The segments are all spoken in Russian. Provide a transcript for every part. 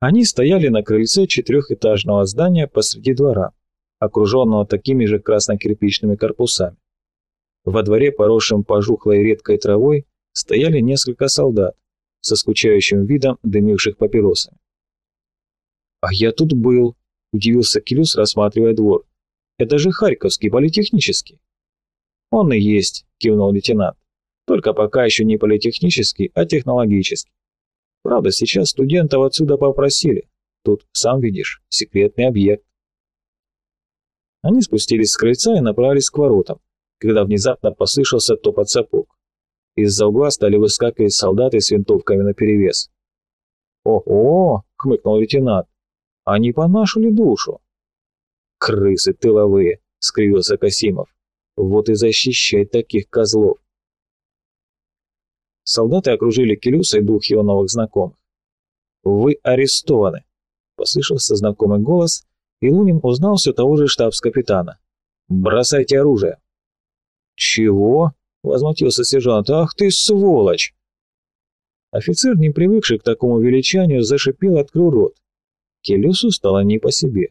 Они стояли на крыльце четырехэтажного здания посреди двора, окруженного такими же красно-кирпичными корпусами. Во дворе, поросшем пожухлой редкой травой, стояли несколько солдат, со скучающим видом дымивших папиросами. «А я тут был», — удивился Келюс, рассматривая двор. «Это же Харьковский политехнический». «Он и есть», — кивнул лейтенант. «Только пока еще не политехнический, а технологический. Правда, сейчас студентов отсюда попросили. Тут, сам видишь, секретный объект». Они спустились с крыльца и направились к воротам, когда внезапно послышался топот сапог. Из-за угла стали выскакивать солдаты с винтовками наперевес. «Ого!» — хмыкнул лейтенант. «Они по нашу ли душу?» «Крысы тыловые!» — скривился Касимов. «Вот и защищай таких козлов!» Солдаты окружили Келюса и двух его новых знакомых. «Вы арестованы!» — послышался знакомый голос, и Лунин узнал все того же штабс-капитана. «Бросайте оружие!» «Чего?» — возмутился сержант. «Ах ты, сволочь!» Офицер, не привыкший к такому величанию, зашипел и открыл рот. Келюсу стало не по себе.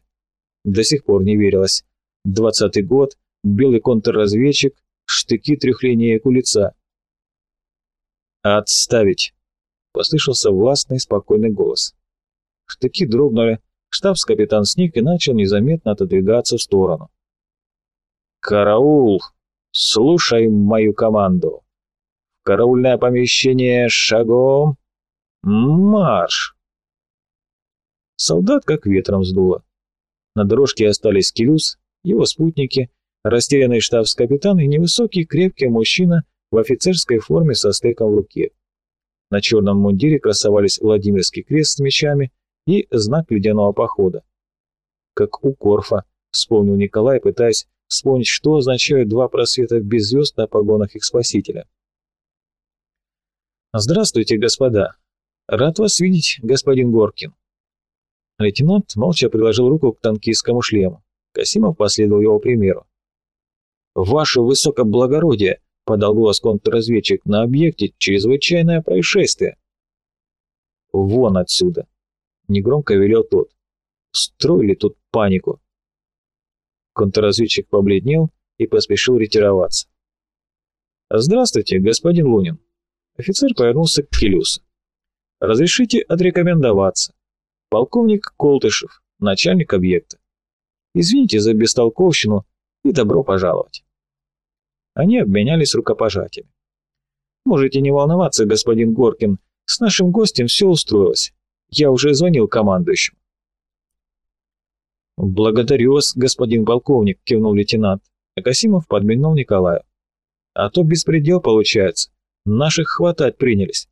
До сих пор не верилось. Двадцатый год, белый контрразведчик, штыки трехлинеек у лица. «Отставить!» — послышался властный, спокойный голос. Штыки дрогнули, штабс-капитан сник и начал незаметно отодвигаться в сторону. «Караул!» Слушай мою команду. караульное помещение шагом. Марш! Солдат как ветром сдуло. На дорожке остались Келюс, его спутники, растерянный штабс-капитан и невысокий крепкий мужчина в офицерской форме со стеком в руке. На черном мундире красовались Владимирский крест с мечами и знак ледяного похода. Как у Корфа, вспомнил Николай, пытаясь вспомнить, что означают два просвета без звезд на погонах их спасителя. «Здравствуйте, господа. Рад вас видеть, господин Горкин». Лейтенант молча приложил руку к танкистскому шлему. Касимов последовал его примеру. «Ваше высокоблагородие!» — подал голос контрразведчик. «На объекте чрезвычайное происшествие». «Вон отсюда!» — негромко велел тот. «Строили тут панику. Контрразведчик побледнел и поспешил ретироваться. «Здравствуйте, господин Лунин». Офицер повернулся к Келюсу. «Разрешите отрекомендоваться. Полковник Колтышев, начальник объекта. Извините за бестолковщину и добро пожаловать». Они обменялись рукопожатиями. «Можете не волноваться, господин Горкин, с нашим гостем все устроилось. Я уже звонил командующему. «Благодарю вас, господин полковник», — кивнул лейтенант. А Касимов подмигнул Николаю. «А то беспредел получается. Наших хватать принялись».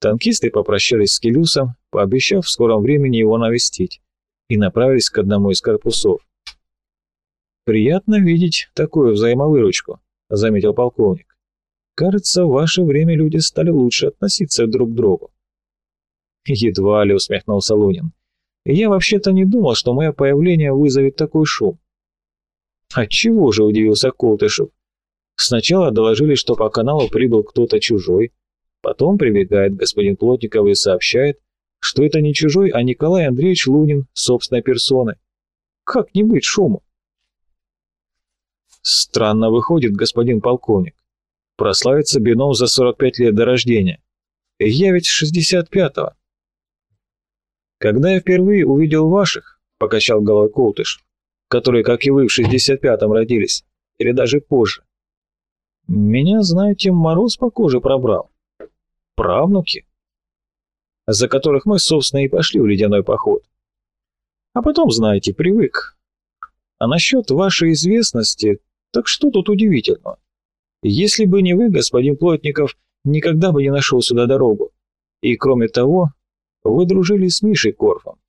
Танкисты попрощались с Келюсом, пообещав в скором времени его навестить, и направились к одному из корпусов. «Приятно видеть такую взаимовыручку», — заметил полковник. «Кажется, в ваше время люди стали лучше относиться друг к другу». «Едва ли», — усмехнулся Лунин. Я вообще-то не думал, что мое появление вызовет такой шум. Отчего же, удивился Колтышев. Сначала доложили, что по каналу прибыл кто-то чужой, потом прибегает господин Плотников и сообщает, что это не чужой, а Николай Андреевич Лунин собственной персоной. Как не быть шуму? Странно выходит, господин полковник. Прославится бином за 45 лет до рождения. Я ведь 65-го. «Когда я впервые увидел ваших», — покачал головой Колтыш, которые, как и вы, в 65-м родились, или даже позже, меня, знаете, мороз по коже пробрал. Правнуки, за которых мы, собственно, и пошли в ледяной поход. А потом, знаете, привык. А насчет вашей известности, так что тут удивительного? Если бы не вы, господин Плотников, никогда бы не нашел сюда дорогу. И кроме того, вы дружили с Мишей Корфом.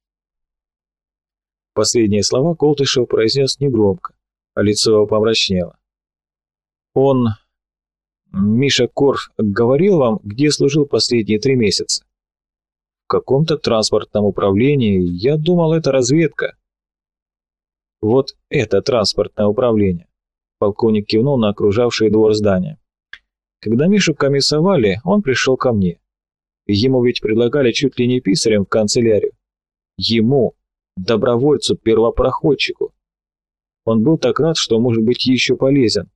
Последние слова Колтышев произнес негромко, а лицо его помрачнело. Он, Миша Корф, говорил вам, где служил последние три месяца? В каком-то транспортном управлении. Я думал, это разведка. Вот это транспортное управление. Полковник кивнул на окружавший двор здания. Когда Мишу комиссовали, он пришел ко мне. Ему ведь предлагали чуть ли не писарем в канцелярию. Ему, добровольцу-первопроходчику. Он был так рад, что может быть еще полезен.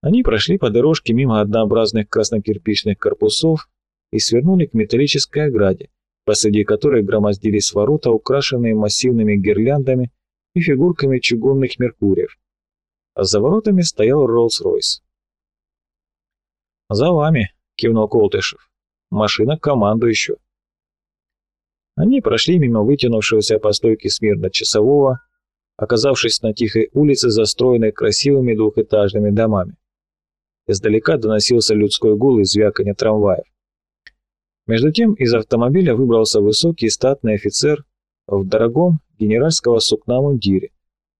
Они прошли по дорожке мимо однообразных краснокирпичных корпусов и свернули к металлической ограде, посреди которой громоздились ворота, украшенные массивными гирляндами и фигурками чугунных меркуриев. А за воротами стоял Роллс-Ройс. «За вами», — кивнул Колтышев. «Машина командующего». Они прошли мимо вытянувшегося по стойке смирно часового, оказавшись на тихой улице, застроенной красивыми двухэтажными домами. Издалека доносился людской гул и звяканье трамваев. Между тем из автомобиля выбрался высокий статный офицер в дорогом генеральского сукна мундире,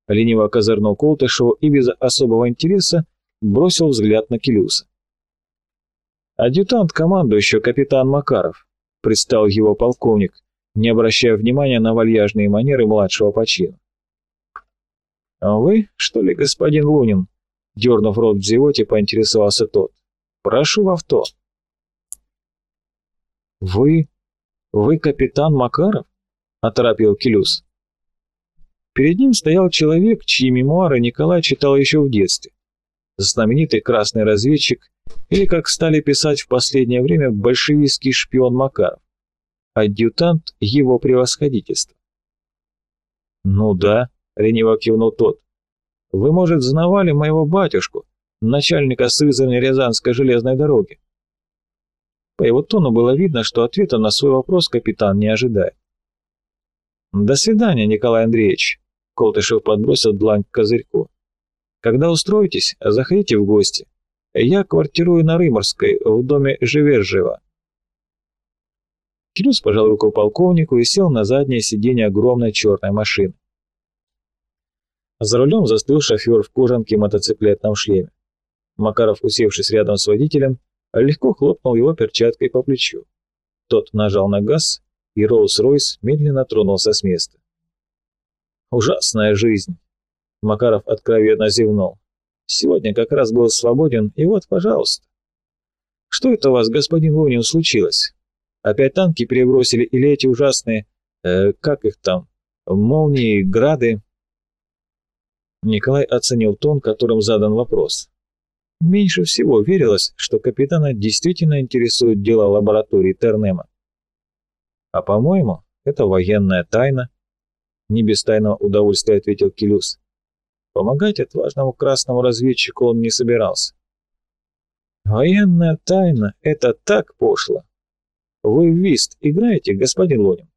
лениво козырнул Колтышеву и без особого интереса бросил взгляд на Келюса. «Адъютант командующего капитан Макаров», — предстал его полковник, не обращая внимания на вальяжные манеры младшего по. «А вы, что ли, господин Лунин?» Дернув рот в зевоте, поинтересовался тот. «Прошу в авто». «Вы... вы капитан Макаров?» — оторопил Келюс. Перед ним стоял человек, чьи мемуары Николай читал еще в детстве. Знаменитый красный разведчик, или, как стали писать в последнее время, большевистский шпион Макаров. Адъютант его превосходительства. «Ну да», — лениво кивнул тот. «Вы, может, знавали моего батюшку, начальника сызранной Рязанской железной дороги?» По его тону было видно, что ответа на свой вопрос капитан не ожидает. «До свидания, Николай Андреевич», Колтышев подбросил длань к козырьку. «Когда устроитесь, заходите в гости. Я квартирую на Рыморской, в доме Живержева». Кирюс пожал руку полковнику и сел на заднее сиденье огромной черной машины. За рулем застыл шофер в кожанке мотоциклетном шлеме. Макаров, усевшись рядом с водителем, легко хлопнул его перчаткой по плечу. Тот нажал на газ, и Роуз-Ройс медленно тронулся с места. Ужасная жизнь. Макаров откровенно зевнул. Сегодня как раз был свободен, и вот, пожалуйста. Что это у вас, господин Лунин, случилось? Опять танки перебросили или эти ужасные, э, как их там, молнии, грады? Николай оценил тон, которым задан вопрос. Меньше всего верилось, что капитана действительно интересует дело лаборатории Тернема. А по-моему, это военная тайна, не без тайного удовольствия ответил Келюс. Помогать отважному красному разведчику он не собирался. Военная тайна — это так пошло. Вы в вист играете, господин Лунин?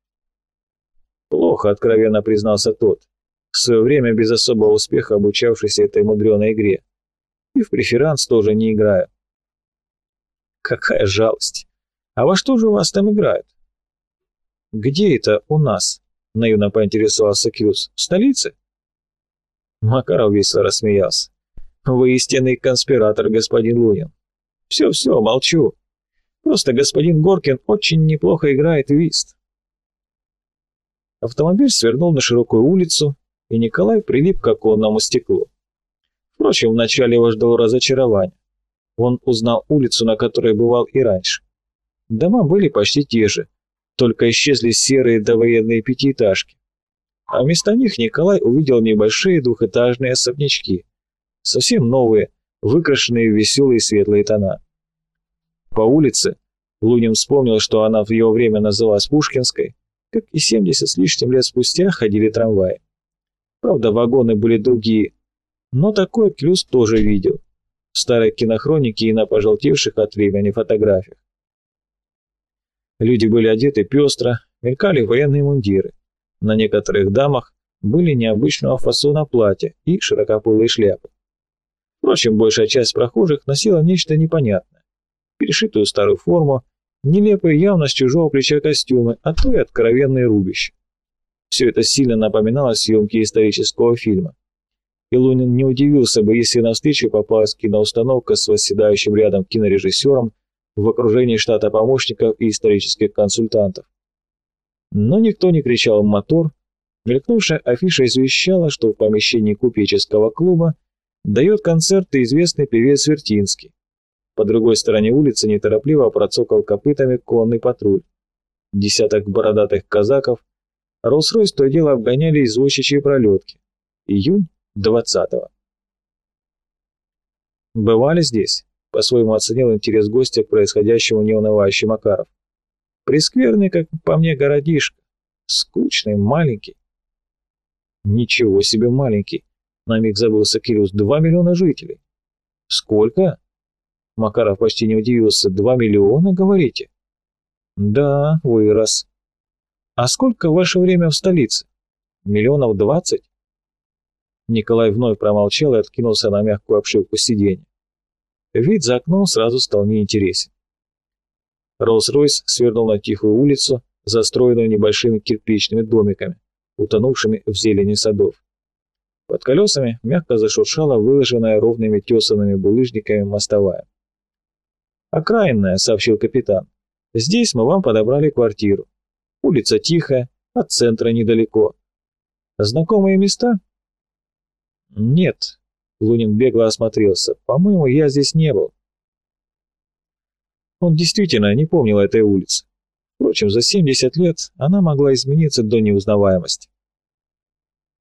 Плохо, откровенно признался тот, в свое время без особого успеха обучавшийся этой мудреной игре. И в преферанс тоже не играю. Какая жалость. А во что же у вас там играют? Где это у нас? — наивно поинтересовался Кьюз. «В столице?» Макаров весело рассмеялся. «Вы истинный конспиратор, господин Лунин. Все-все, молчу. Просто господин Горкин очень неплохо играет вист». Автомобиль свернул на широкую улицу, и Николай прилип к оконному стеклу. Впрочем, вначале его ждало разочарование. Он узнал улицу, на которой бывал и раньше. Дома были почти те же, только исчезли серые довоенные пятиэтажки. А вместо них Николай увидел небольшие двухэтажные особнячки, совсем новые, выкрашенные в веселые светлые тона. По улице Лунин вспомнил, что она в его время называлась Пушкинской, как и 70 с лишним лет спустя ходили трамваи. Правда, вагоны были другие, но такой Клюс тоже видел. В старой кинохронике и на пожелтевших от времени фотографиях. Люди были одеты пестро, мелькали военные мундиры. На некоторых дамах были необычного фасона платья и широкополые шляпы. Впрочем, большая часть прохожих носила нечто непонятное. Перешитую старую форму, нелепые явно с чужого плеча костюмы, а то и откровенные рубища. Все это сильно напоминало съемки исторического фильма. И Лунин не удивился бы, если на встречу попалась киноустановка с восседающим рядом кинорежиссером в окружении штата помощников и исторических консультантов. Но никто не кричал «мотор», мелькнувшая афиша извещала, что в помещении купеческого клуба дает концерты известный певец Вертинский. По другой стороне улицы неторопливо процокал копытами конный патруль. Десяток бородатых казаков Роллс-Ройс то и дело обгоняли извозчичьи пролетки. Июнь 20-го. «Бывали здесь?» — по-своему оценил интерес гостя к происходящему неунывающий Макаров. «Прескверный, как по мне, городишко. Скучный, маленький». «Ничего себе маленький!» — на миг забылся Кирюс. «Два миллиона жителей». «Сколько?» Макаров почти не удивился. «Два миллиона, говорите?» «Да, вырос. А сколько ваше время в столице? Миллионов двадцать?» Николай вновь промолчал и откинулся на мягкую обшивку сиденья. Вид за окном сразу стал неинтересен. Роллс-Ройс свернул на тихую улицу, застроенную небольшими кирпичными домиками, утонувшими в зелени садов. Под колесами мягко зашуршала выложенная ровными тесанными булыжниками мостовая. «Окраинная», — сообщил капитан. «Здесь мы вам подобрали квартиру. Улица тихая, от центра недалеко. Знакомые места?» «Нет», — Лунин бегло осмотрелся. «По-моему, я здесь не был». Он действительно не помнил этой улицы. Впрочем, за 70 лет она могла измениться до неузнаваемости.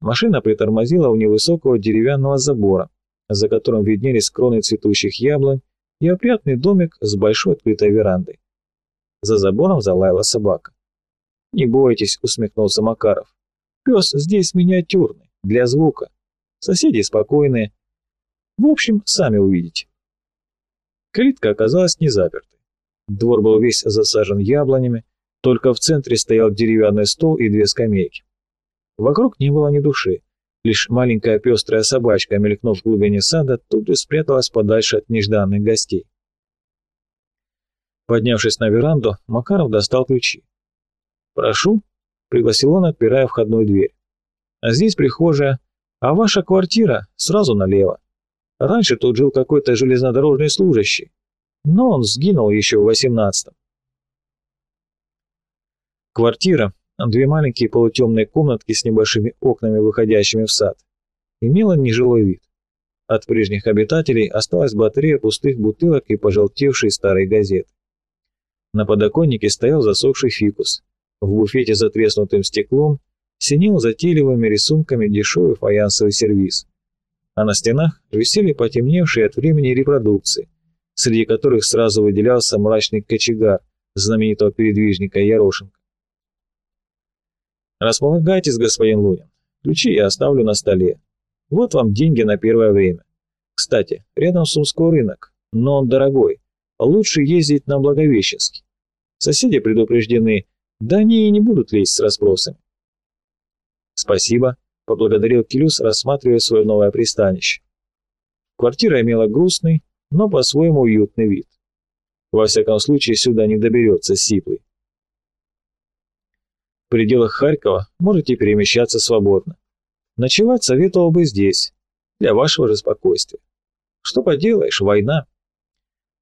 Машина притормозила у невысокого деревянного забора, за которым виднелись кроны цветущих яблонь и опрятный домик с большой открытой верандой. За забором залаяла собака. «Не бойтесь», — усмехнулся Макаров. «Пес здесь миниатюрный, для звука. Соседи спокойные. В общем, сами увидите». Калитка оказалась не запертой. Двор был весь засажен яблонями, только в центре стоял деревянный стол и две скамейки. Вокруг не было ни души. Лишь маленькая пестрая собачка, мелькнув в глубине сада, тут же спряталась подальше от нежданных гостей. Поднявшись на веранду, Макаров достал ключи. «Прошу», — пригласил он, отпирая входную дверь. «А здесь прихожая, а ваша квартира сразу налево. Раньше тут жил какой-то железнодорожный служащий, но он сгинул еще в восемнадцатом». Квартира, Две маленькие полутемные комнатки с небольшими окнами, выходящими в сад. Имела нежилой вид. От прежних обитателей осталась батарея пустых бутылок и пожелтевшие старые газеты. На подоконнике стоял засохший фикус. В буфете за треснутым стеклом синел затейливыми рисунками дешевый фаянсовый сервиз. А на стенах висели потемневшие от времени репродукции, среди которых сразу выделялся мрачный кочегар знаменитого передвижника Ярошенко. Располагайтесь, господин Лунин. Ключи я оставлю на столе. Вот вам деньги на первое время. Кстати, рядом Сумской рынок, но он дорогой. Лучше ездить на Благовещенский. Соседи предупреждены, да они и не будут лезть с расспросами. Спасибо, поблагодарил Келюс, рассматривая свое новое пристанище. Квартира имела грустный, но по-своему уютный вид. Во всяком случае, сюда не доберется Сиплый. В пределах Харькова можете перемещаться свободно. Ночевать советовал бы здесь, для вашего же спокойствия. Что поделаешь, война.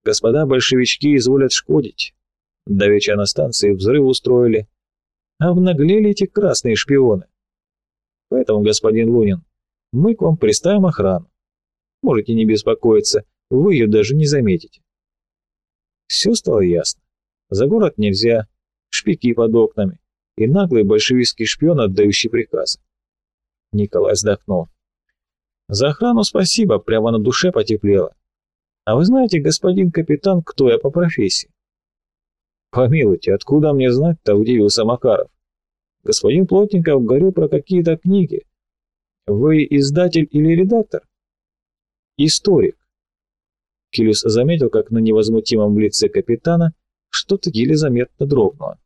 Господа большевички изволят шкодить. Давеча на станции взрыв устроили. Обнаглели эти красные шпионы. Поэтому, господин Лунин, мы к вам приставим охрану. Можете не беспокоиться, вы ее даже не заметите. Все стало ясно. За город нельзя, шпики под окнами и наглый большевистский шпион, отдающий приказы. Николай вздохнул. «За охрану спасибо, прямо на душе потеплело. А вы знаете, господин капитан, кто я по профессии?» «Помилуйте, откуда мне знать-то?» – удивился Макаров. «Господин Плотников говорил про какие-то книги. Вы издатель или редактор?» «Историк». Килюс заметил, как на невозмутимом лице капитана что-то еле заметно дрогнуло.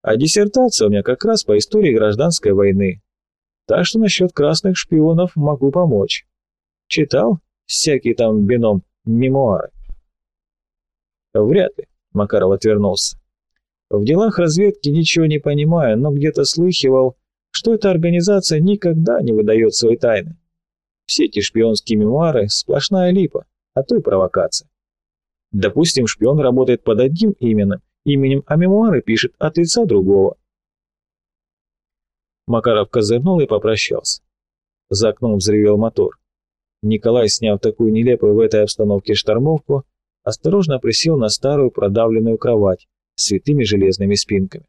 А диссертация у меня как раз по истории гражданской войны. Так что насчет красных шпионов могу помочь. Читал всякие там бином мемуары? Вряд ли, Макаров отвернулся. В делах разведки ничего не понимаю, но где-то слыхивал, что эта организация никогда не выдает свои тайны. Все эти шпионские мемуары – сплошная липа, а то и провокация. Допустим, шпион работает под одним именем именем, а мемуары пишет от лица другого. Макаров козырнул и попрощался. За окном взревел мотор. Николай, сняв такую нелепую в этой обстановке штормовку, осторожно присел на старую продавленную кровать святыми железными спинками.